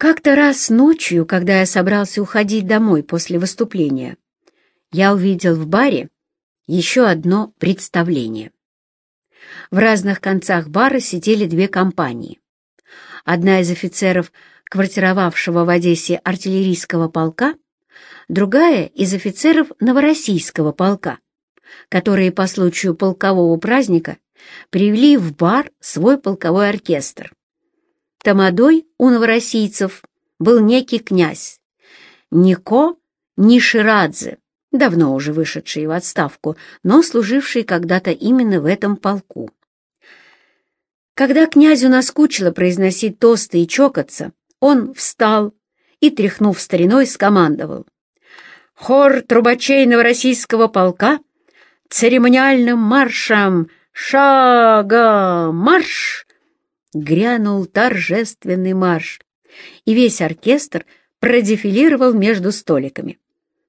Как-то раз ночью, когда я собрался уходить домой после выступления, я увидел в баре еще одно представление. В разных концах бара сидели две компании. Одна из офицеров, квартировавшего в Одессе артиллерийского полка, другая из офицеров Новороссийского полка, которые по случаю полкового праздника привели в бар свой полковой оркестр. Тамадой у новороссийцев был некий князь Нико Ниширадзе, давно уже вышедший в отставку, но служивший когда-то именно в этом полку. Когда князю наскучило произносить тосты и чокаться, он встал и, тряхнув стариной, скомандовал. «Хор трубачей новороссийского полка церемониальным маршем «Шага! Марш!» Грянул торжественный марш, и весь оркестр продефилировал между столиками.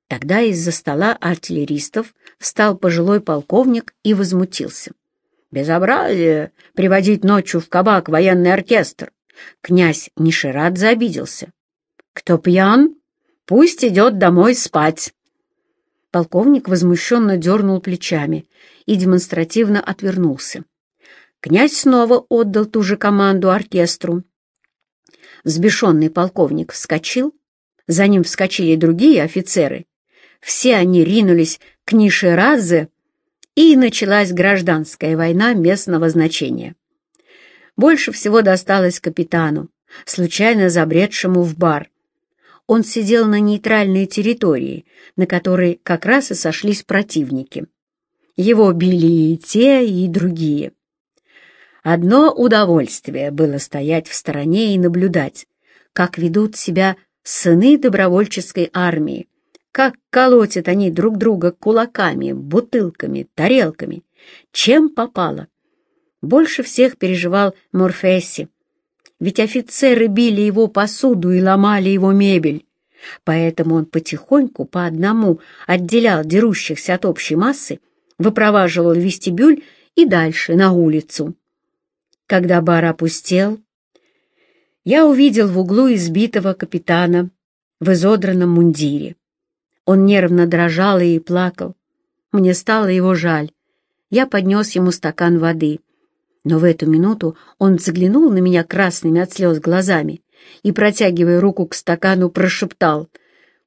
Тогда из-за стола артиллеристов встал пожилой полковник и возмутился. «Безобразие! Приводить ночью в кабак военный оркестр!» Князь Ниширадзе обиделся. «Кто пьян, пусть идет домой спать!» Полковник возмущенно дернул плечами и демонстративно отвернулся. Князь снова отдал ту же команду оркестру. Взбешенный полковник вскочил, за ним вскочили другие офицеры. Все они ринулись к Ниширадзе, и началась гражданская война местного значения. Больше всего досталось капитану, случайно забредшему в бар. Он сидел на нейтральной территории, на которой как раз и сошлись противники. Его били и те, и другие. Одно удовольствие было стоять в стороне и наблюдать, как ведут себя сыны добровольческой армии, как колотят они друг друга кулаками, бутылками, тарелками, чем попало. Больше всех переживал Морфесси, ведь офицеры били его посуду и ломали его мебель, поэтому он потихоньку по одному отделял дерущихся от общей массы, выпроваживал вестибюль и дальше, на улицу. Когда бар опустел, я увидел в углу избитого капитана в изодранном мундире. Он нервно дрожал и плакал. Мне стало его жаль. Я поднес ему стакан воды. Но в эту минуту он взглянул на меня красными от слез глазами и, протягивая руку к стакану, прошептал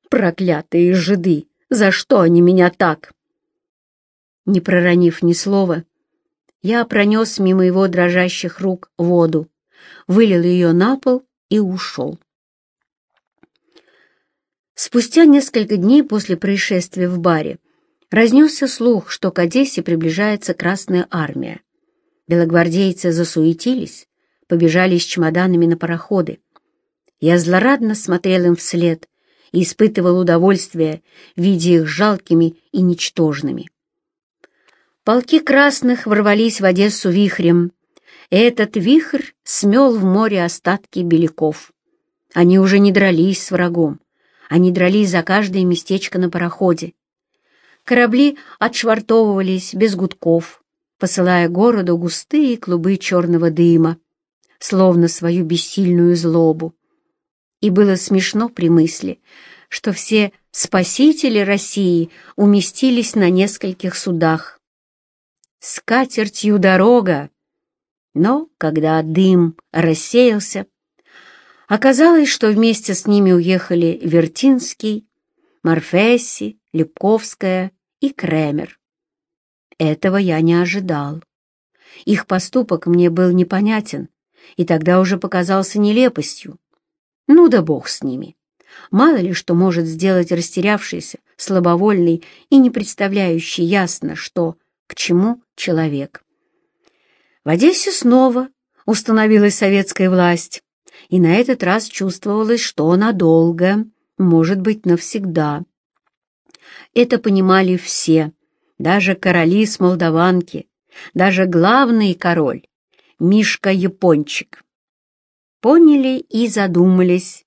«Проклятые жиды! За что они меня так?» Не проронив ни слова, я пронес мимо его дрожащих рук воду, вылил ее на пол и ушел. Спустя несколько дней после происшествия в баре разнесся слух, что к Одессе приближается Красная Армия. Белогвардейцы засуетились, побежали с чемоданами на пароходы. Я злорадно смотрел им вслед и испытывал удовольствие, видя их жалкими и ничтожными. Полки красных ворвались в Одессу вихрем. Этот вихрь смел в море остатки беляков. Они уже не дрались с врагом. Они дрались за каждое местечко на пароходе. Корабли отшвартовывались без гудков, посылая городу густые клубы черного дыма, словно свою бессильную злобу. И было смешно при мысли, что все спасители России уместились на нескольких судах, с катертью дорога. Но когда дым рассеялся, оказалось, что вместе с ними уехали Вертинский, Морфесси, Лепковская и Кремер. Этого я не ожидал. Их поступок мне был непонятен, и тогда уже показался нелепостью. Ну да бог с ними. Мало ли что может сделать растерявшийся, слабовольный и не представляющий ясно, что к чему человек. В Одессе снова установилась советская власть, и на этот раз чувствовалось, что надолго, может быть, навсегда. Это понимали все, даже короли с Молдаванки, даже главный король, Мишка-япончик. Поняли и задумались,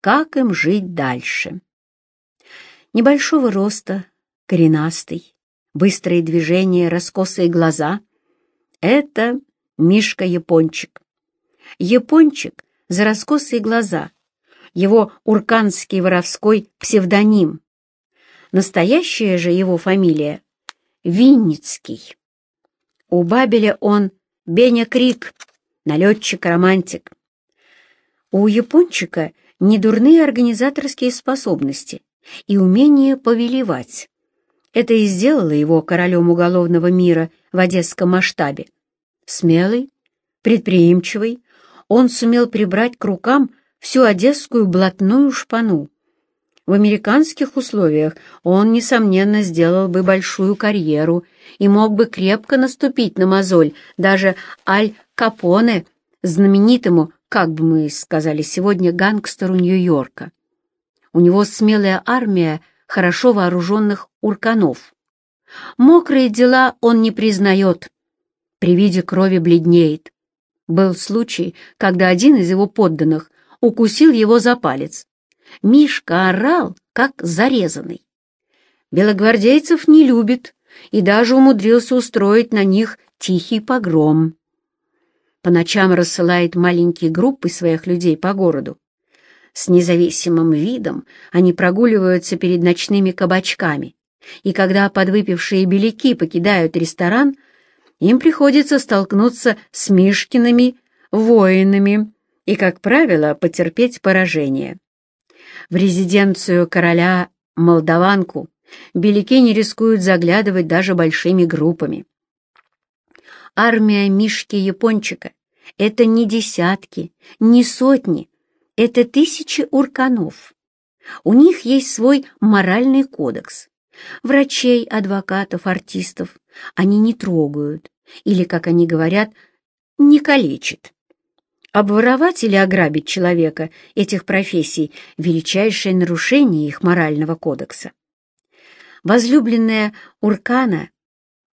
как им жить дальше. Небольшого роста, коренастый, быстрые движения, раскосые глаза — это Мишка-япончик. Япончик за раскосые глаза его урканский воровской псевдоним. Настоящая же его фамилия — Винницкий. У Бабеля он Беня Крик, налетчик-романтик. У япончика недурные организаторские способности и умение повелевать. Это и сделало его королем уголовного мира в одесском масштабе. Смелый, предприимчивый, он сумел прибрать к рукам всю одесскую блатную шпану. В американских условиях он, несомненно, сделал бы большую карьеру и мог бы крепко наступить на мозоль даже Аль Капоне, знаменитому, как бы мы сказали сегодня, гангстеру Нью-Йорка. У него смелая армия хорошо вооруженных урканов. Мокрые дела он не признает, при виде крови бледнеет. Был случай, когда один из его подданных укусил его за палец. Мишка орал, как зарезанный. Белогвардейцев не любит и даже умудрился устроить на них тихий погром. По ночам рассылает маленькие группы своих людей по городу. С независимым видом они прогуливаются перед ночными кабачками, и когда подвыпившие беляки покидают ресторан, им приходится столкнуться с Мишкиными воинами и, как правило, потерпеть поражение. В резиденцию короля Молдаванку беляки не рискуют заглядывать даже большими группами. Армия Мишки-Япончика — это не десятки, не сотни, это тысячи урканов. У них есть свой моральный кодекс. Врачей, адвокатов, артистов они не трогают, или, как они говорят, не калечат. Обворовать или ограбить человека этих профессий — величайшее нарушение их морального кодекса. Возлюбленная Уркана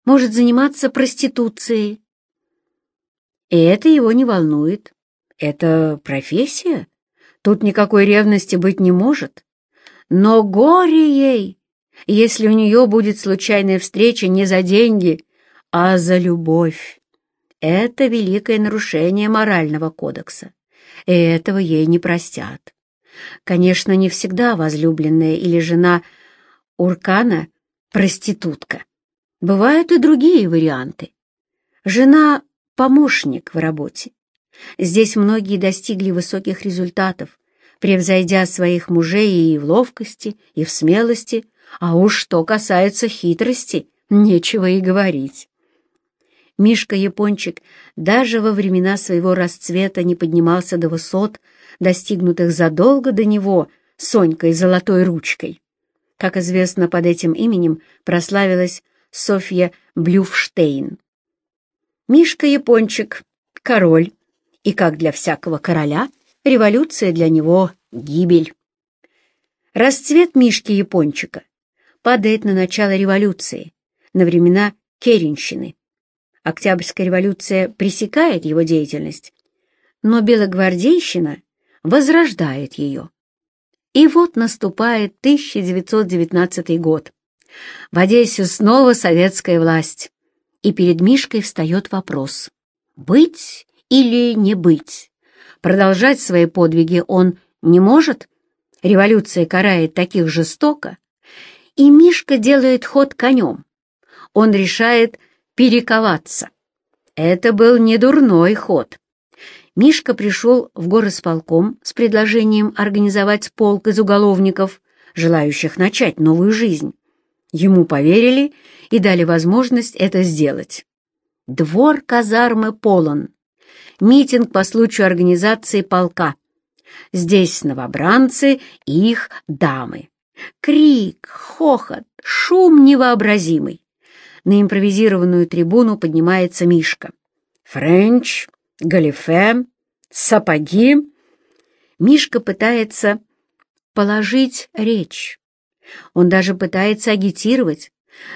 может заниматься проституцией. И это его не волнует. Это профессия. Тут никакой ревности быть не может. Но горе ей, если у нее будет случайная встреча не за деньги, а за любовь. Это великое нарушение морального кодекса, и этого ей не простят. Конечно, не всегда возлюбленная или жена Уркана — проститутка. Бывают и другие варианты. Жена — помощник в работе. Здесь многие достигли высоких результатов, превзойдя своих мужей и в ловкости, и в смелости, а уж что касается хитрости, нечего и говорить. Мишка-япончик даже во времена своего расцвета не поднимался до высот, достигнутых задолго до него Сонькой золотой ручкой. Как известно, под этим именем прославилась Софья Блюфштейн. Мишка-япончик — король, и, как для всякого короля, революция для него — гибель. Расцвет Мишки-япончика падает на начало революции, на времена Керенщины. Октябрьская революция пресекает его деятельность, но белогвардейщина возрождает ее. И вот наступает 1919 год. В Одессе снова советская власть, и перед Мишкой встает вопрос — быть или не быть? Продолжать свои подвиги он не может? Революция карает таких жестоко, и Мишка делает ход конем. Он решает перековаться. Это был не дурной ход. Мишка пришел в горосполком с предложением организовать полк из уголовников, желающих начать новую жизнь. Ему поверили и дали возможность это сделать. Двор казармы полон. Митинг по случаю организации полка. Здесь новобранцы и их дамы. Крик, хохот, шум невообразимый. На импровизированную трибуну поднимается Мишка. Френч, галифе, сапоги. Мишка пытается положить речь. Он даже пытается агитировать,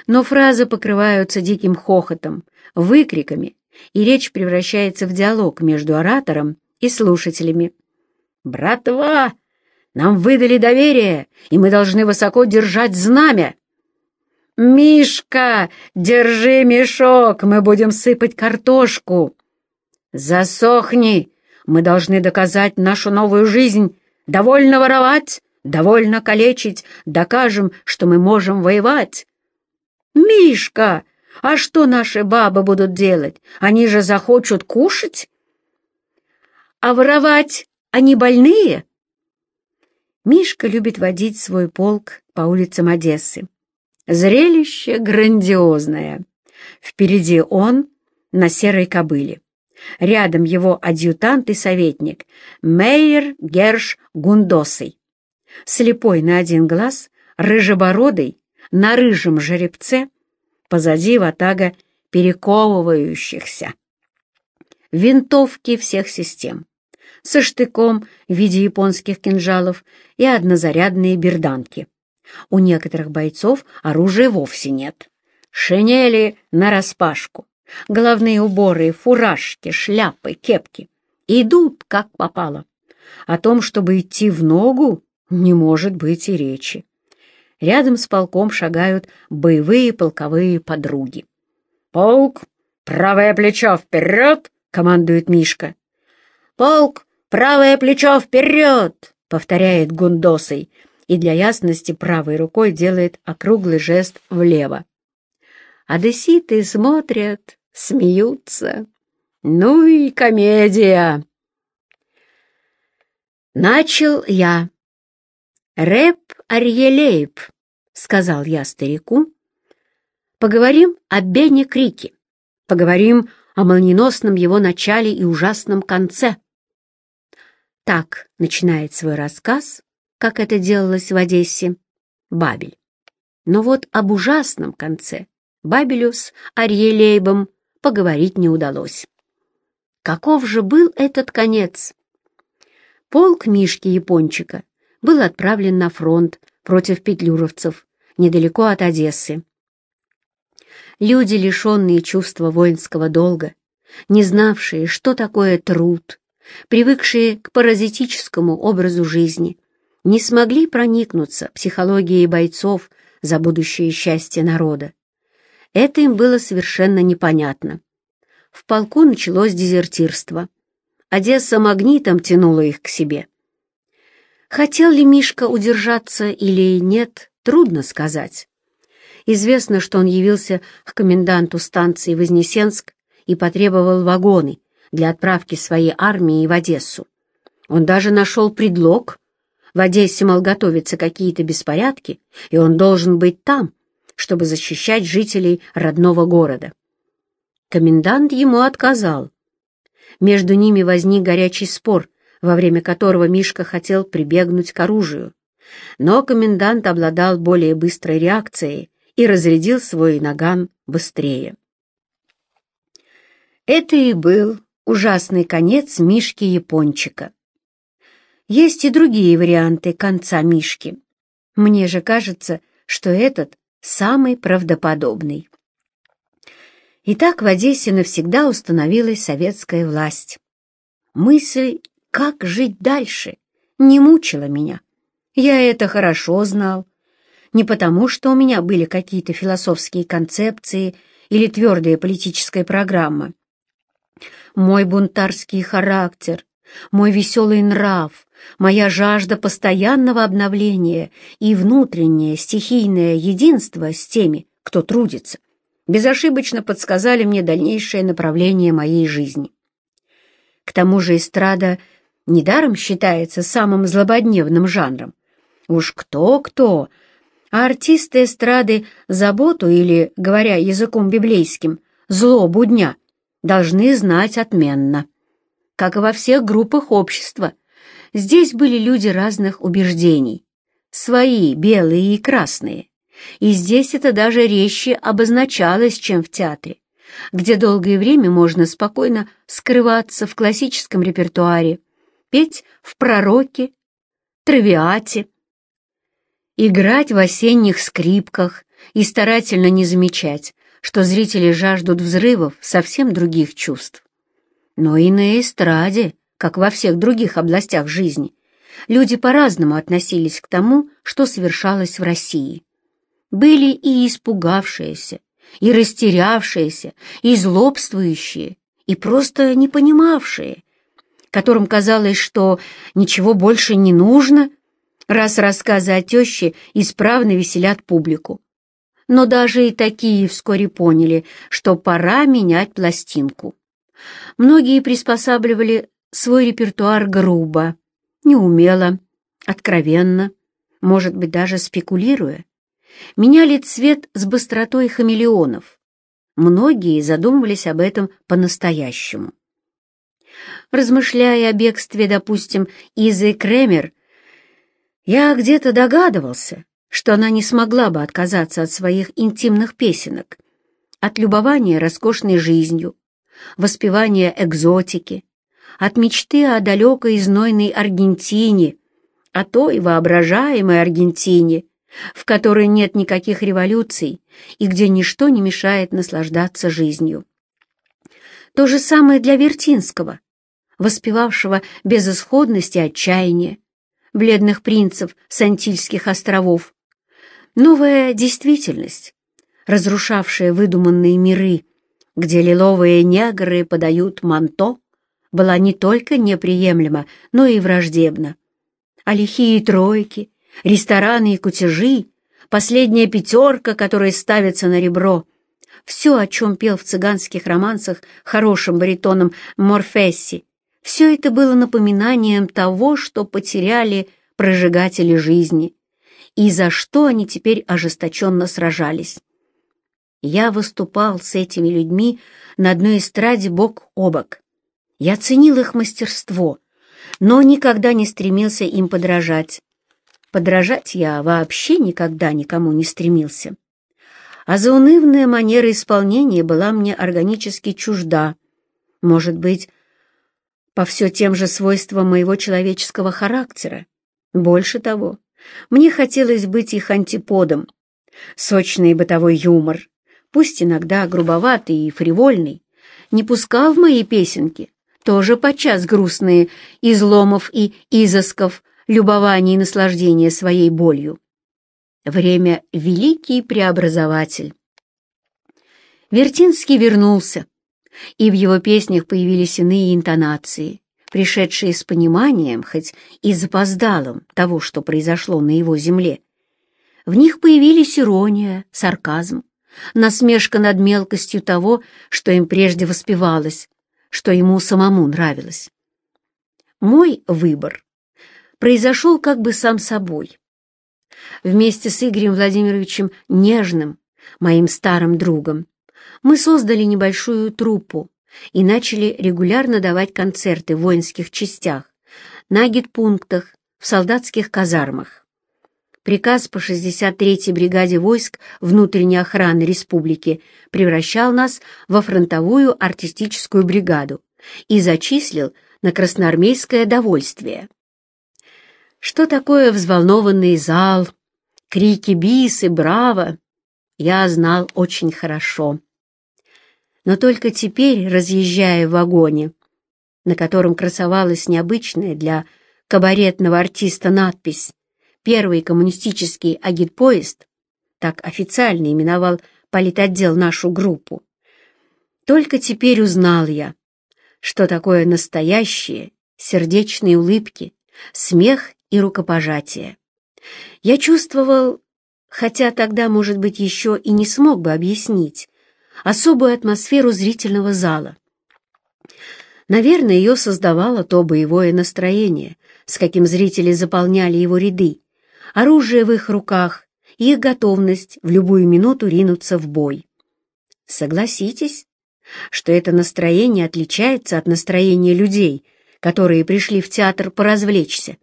но фразы покрываются диким хохотом, выкриками, и речь превращается в диалог между оратором и слушателями. «Братва, нам выдали доверие, и мы должны высоко держать знамя. «Мишка, держи мешок, мы будем сыпать картошку!» «Засохни! Мы должны доказать нашу новую жизнь Довольно воровать, довольно калечить, докажем, что мы можем воевать. Мишка, а что наши бабы будут делать? Они же захочут кушать. А воровать они больные? Мишка любит водить свой полк по улицам Одессы. Зрелище грандиозное. Впереди он на серой кобыле. Рядом его адъютант и советник, Мейер Герш Гундосый. Слепой на один глаз, рыжебородый, на рыжем жеребце, позади ватага перековывающихся. Винтовки всех систем, со штыком в виде японских кинжалов и однозарядные берданки. У некоторых бойцов оружия вовсе нет. Шинели нараспашку, Головные уборы, фуражки, шляпы, кепки. Идут, как попало. О том, чтобы идти в ногу, не может быть и речи. Рядом с полком шагают боевые полковые подруги. «Полк, правое плечо вперед!» — командует Мишка. «Полк, правое плечо вперед!» — повторяет Гундосой и для ясности правой рукой делает округлый жест влево. Одесситы смотрят, смеются. Ну и комедия. Начал я. «Рэп Арьелейб», — сказал я старику. «Поговорим о Бене Крике. Поговорим о молниеносном его начале и ужасном конце». Так начинает свой рассказ, как это делалось в Одессе, Бабель. Но вот об ужасном конце Бабелю с Арьелейбом поговорить не удалось. Каков же был этот конец? Полк Мишки Япончика был отправлен на фронт против петлюровцев, недалеко от Одессы. Люди, лишенные чувства воинского долга, не знавшие, что такое труд, привыкшие к паразитическому образу жизни, не смогли проникнуться психологией бойцов за будущее счастье народа. Это им было совершенно непонятно. В полку началось дезертирство. Одесса магнитом тянула их к себе. Хотел ли Мишка удержаться или нет, трудно сказать. Известно, что он явился к коменданту станции Вознесенск и потребовал вагоны для отправки своей армии в Одессу. Он даже нашел предлог. В Одессе, мол, готовятся какие-то беспорядки, и он должен быть там, чтобы защищать жителей родного города. Комендант ему отказал. Между ними возник горячий спор, во время которого Мишка хотел прибегнуть к оружию. Но комендант обладал более быстрой реакцией и разрядил свой наган быстрее. Это и был ужасный конец Мишки-япончика. Есть и другие варианты конца Мишки. Мне же кажется, что этот самый правдоподобный. Итак, в Одессе навсегда установилась советская власть. Мысль, как жить дальше, не мучила меня. Я это хорошо знал. Не потому, что у меня были какие-то философские концепции или твердая политическая программа. Мой бунтарский характер, мой веселый нрав, моя жажда постоянного обновления и внутреннее стихийное единство с теми, кто трудится, безошибочно подсказали мне дальнейшее направление моей жизни. К тому же эстрада недаром считается самым злободневным жанром. Уж кто-кто, а артисты эстрады заботу или, говоря языком библейским, злобу дня должны знать отменно. Как и во всех группах общества – Здесь были люди разных убеждений, свои, белые и красные. И здесь это даже резче обозначалось, чем в театре, где долгое время можно спокойно скрываться в классическом репертуаре, петь в пророке, травиате, играть в осенних скрипках и старательно не замечать, что зрители жаждут взрывов совсем других чувств. Но и на эстраде как во всех других областях жизни, люди по-разному относились к тому, что совершалось в России. Были и испугавшиеся, и растерявшиеся, и злобствующие, и просто не понимавшие. Которым казалось, что ничего больше не нужно, раз рассказы о теще исправно веселят публику. Но даже и такие вскоре поняли, что пора менять пластинку. Многие приспосабливали свой репертуар грубо, неумело, откровенно, может быть, даже спекулируя. Меняли цвет с быстротой хамелеонов. Многие задумывались об этом по-настоящему. Размышляя о бегстве, допустим, Изы Кремер, я где-то догадывался, что она не смогла бы отказаться от своих интимных песенок, от любования роскошной жизнью, воспевания экзотики, от мечты о далекой и знойной Аргентине, о той воображаемой Аргентине, в которой нет никаких революций и где ничто не мешает наслаждаться жизнью. То же самое для Вертинского, воспевавшего безысходность и отчаяние, бледных принцев с Антильских островов. Новая действительность, разрушавшая выдуманные миры, где лиловые негры подают манто, была не только неприемлема, но и враждебна. А лихие тройки, рестораны и кутежи, последняя пятерка, которая ставится на ребро — все, о чем пел в цыганских романсах хорошим баритоном Морфесси, все это было напоминанием того, что потеряли прожигатели жизни, и за что они теперь ожесточенно сражались. Я выступал с этими людьми на одной эстраде бок о бок. Я ценил их мастерство, но никогда не стремился им подражать. Подражать я вообще никогда никому не стремился. А заунывная манера исполнения была мне органически чужда. Может быть, по все тем же свойствам моего человеческого характера. Больше того, мне хотелось быть их антиподом. Сочный бытовой юмор, пусть иногда грубоватый и фривольный, не пускал в мои песенки, тоже подчас грустные, изломов и изысков, любования и наслаждения своей болью. Время — великий преобразователь. Вертинский вернулся, и в его песнях появились иные интонации, пришедшие с пониманием, хоть и запоздалым, того, что произошло на его земле. В них появились ирония, сарказм, насмешка над мелкостью того, что им прежде воспевалось, что ему самому нравилось. Мой выбор произошел как бы сам собой. Вместе с Игорем Владимировичем Нежным, моим старым другом, мы создали небольшую труппу и начали регулярно давать концерты в воинских частях, на гидпунктах, в солдатских казармах. Приказ по 63-й бригаде войск внутренней охраны республики превращал нас во фронтовую артистическую бригаду и зачислил на красноармейское довольствие. Что такое взволнованный зал, крики «Бис!» и «Браво!» я знал очень хорошо но только теперь, разъезжая в вагоне, на котором красовалась необычная для кабаретного артиста надпись «Первый коммунистический агитпоезд», так официально именовал политотдел нашу группу, только теперь узнал я, что такое настоящие сердечные улыбки, смех и рукопожатие. Я чувствовал, хотя тогда, может быть, еще и не смог бы объяснить, особую атмосферу зрительного зала. Наверное, ее создавало то боевое настроение, с каким зрители заполняли его ряды, оружие в их руках и их готовность в любую минуту ринуться в бой. Согласитесь, что это настроение отличается от настроения людей, которые пришли в театр поразвлечься.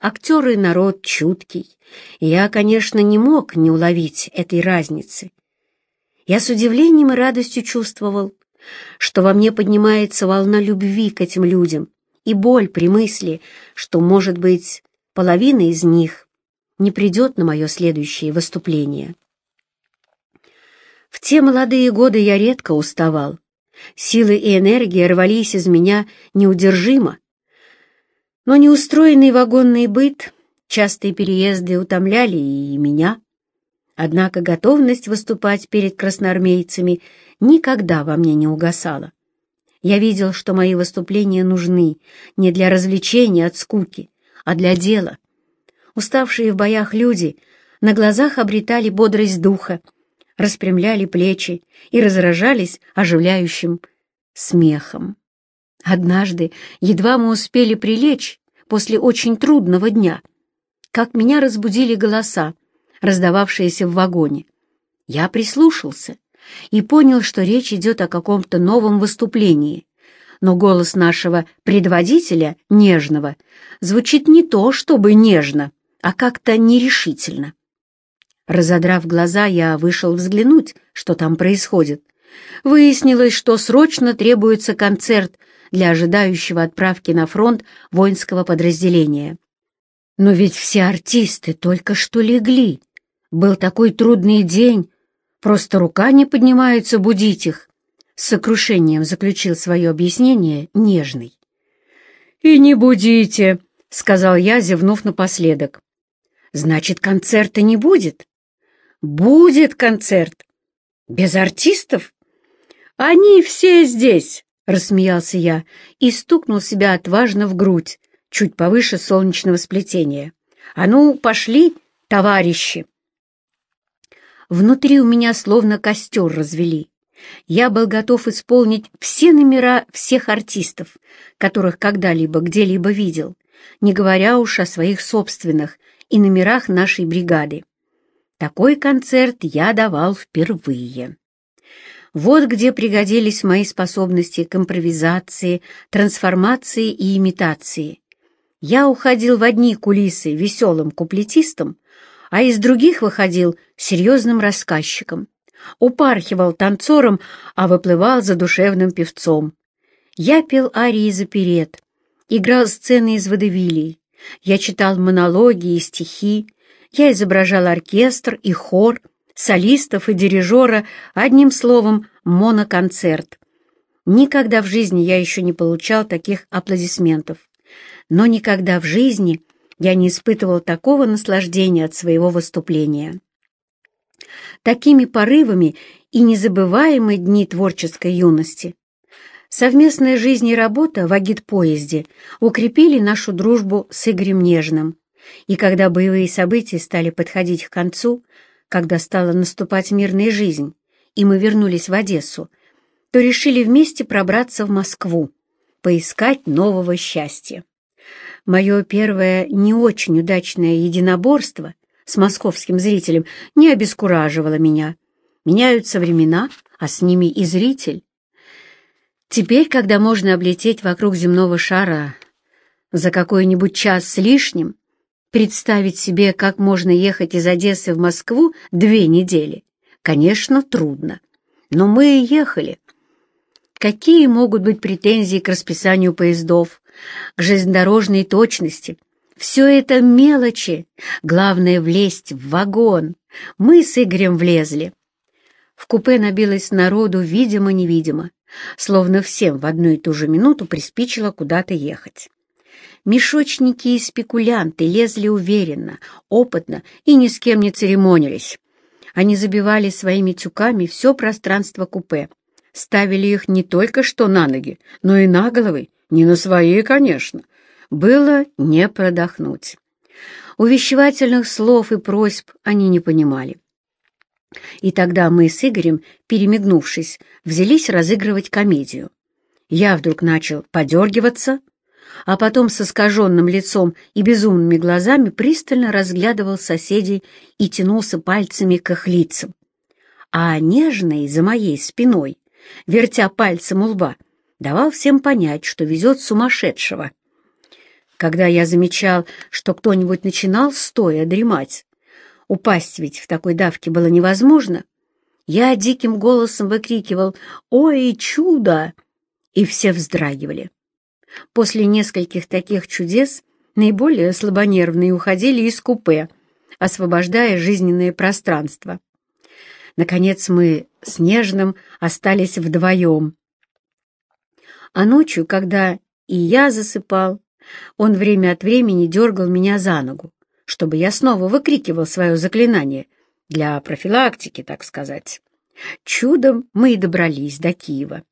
Актеры — народ чуткий, и я, конечно, не мог не уловить этой разницы. Я с удивлением и радостью чувствовал, что во мне поднимается волна любви к этим людям и боль при мысли, что, может быть, половина из них не придет на мое следующее выступление. В те молодые годы я редко уставал. Силы и энергия рвались из меня неудержимо. Но неустроенный вагонный быт, частые переезды утомляли и меня. Однако готовность выступать перед красноармейцами никогда во мне не угасала. Я видел, что мои выступления нужны не для развлечения от скуки, а для дела. Уставшие в боях люди на глазах обретали бодрость духа, распрямляли плечи и разражались оживляющим смехом. Однажды, едва мы успели прилечь после очень трудного дня, как меня разбудили голоса, раздававшиеся в вагоне. Я прислушался и понял, что речь идет о каком-то новом выступлении. Но голос нашего предводителя, нежного, звучит не то, чтобы нежно, а как-то нерешительно. Разодрав глаза, я вышел взглянуть, что там происходит. Выяснилось, что срочно требуется концерт для ожидающего отправки на фронт воинского подразделения. Но ведь все артисты только что легли. Был такой трудный день, просто рука не поднимается будить их. С сокрушением заключил свое объяснение нежный. «И не будите», — сказал я, зевнув напоследок. «Значит, концерта не будет?» «Будет концерт. Без артистов?» «Они все здесь», — рассмеялся я и стукнул себя отважно в грудь, чуть повыше солнечного сплетения. «А ну, пошли, товарищи!» Внутри у меня словно костер развели. Я был готов исполнить все номера всех артистов, которых когда-либо где-либо видел, не говоря уж о своих собственных и номерах нашей бригады. Такой концерт я давал впервые. Вот где пригодились мои способности к импровизации, трансформации и имитации. Я уходил в одни кулисы веселым куплетистом, а из других выходил серьезным рассказчиком. Упархивал танцором, а выплывал задушевным певцом. Я пел арии за перед, играл сцены из водевилей. Я читал монологи и стихи, я изображал оркестр и хор — солистов и дирижера, одним словом, моноконцерт. Никогда в жизни я еще не получал таких аплодисментов. Но никогда в жизни я не испытывал такого наслаждения от своего выступления. Такими порывами и незабываемые дни творческой юности. Совместная жизнь и работа в агит-поезде укрепили нашу дружбу с Игорем Нежным. И когда боевые события стали подходить к концу, когда стала наступать мирная жизнь, и мы вернулись в Одессу, то решили вместе пробраться в Москву, поискать нового счастья. Мое первое не очень удачное единоборство с московским зрителем не обескураживало меня. Меняются времена, а с ними и зритель. Теперь, когда можно облететь вокруг земного шара за какой-нибудь час с лишним, Представить себе, как можно ехать из Одессы в Москву две недели, конечно, трудно. Но мы ехали. Какие могут быть претензии к расписанию поездов, к железнодорожной точности? Все это мелочи. Главное — влезть в вагон. Мы с Игорем влезли. В купе набилось народу, видимо-невидимо, словно всем в одну и ту же минуту приспичило куда-то ехать. Мешочники и спекулянты лезли уверенно, опытно и ни с кем не церемонились. Они забивали своими тюками все пространство купе, ставили их не только что на ноги, но и на головы, не на свои, конечно. Было не продохнуть. Увещевательных слов и просьб они не понимали. И тогда мы с Игорем, перемигнувшись, взялись разыгрывать комедию. Я вдруг начал подергиваться, а потом с искаженным лицом и безумными глазами пристально разглядывал соседей и тянулся пальцами к их лицам. А нежный за моей спиной, вертя пальцем у лба, давал всем понять, что везет сумасшедшего. Когда я замечал, что кто-нибудь начинал стоя дремать, упасть ведь в такой давке было невозможно, я диким голосом выкрикивал «Ой, чудо!» и все вздрагивали. После нескольких таких чудес наиболее слабонервные уходили из купе, освобождая жизненное пространство. Наконец мы с Нежным остались вдвоем. А ночью, когда и я засыпал, он время от времени дергал меня за ногу, чтобы я снова выкрикивал свое заклинание, для профилактики, так сказать. Чудом мы и добрались до Киева.